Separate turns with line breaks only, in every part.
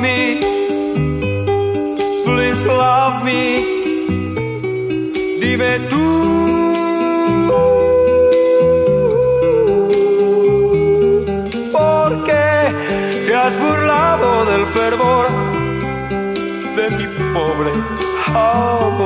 me, please love me, dime tú. te has burlado del fervor de mi pobre amor.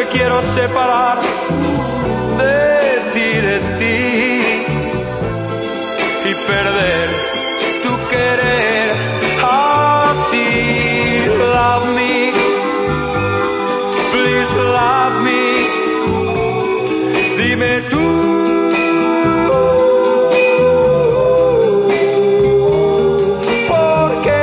me quiero separar de ti, de ti y perder tu querer. Así, love me, please love me. Dime tú. ¿Por qué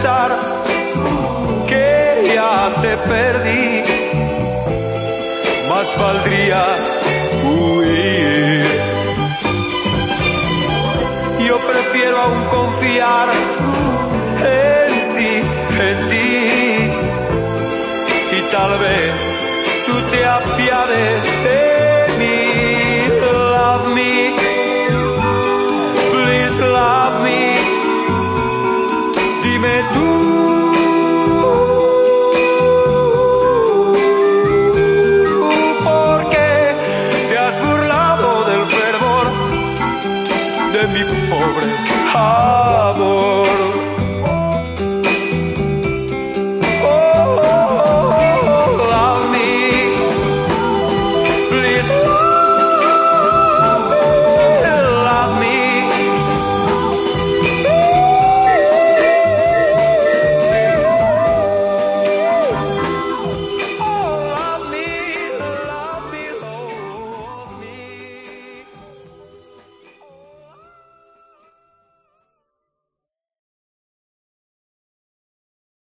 pensar que ya te perdí, más valdría huir. Yo prefiero aún confiar en ti, en ti, y tal vez tú te apiades de tú. ¿Por qué te has burlado del fervor de mi pobre amor?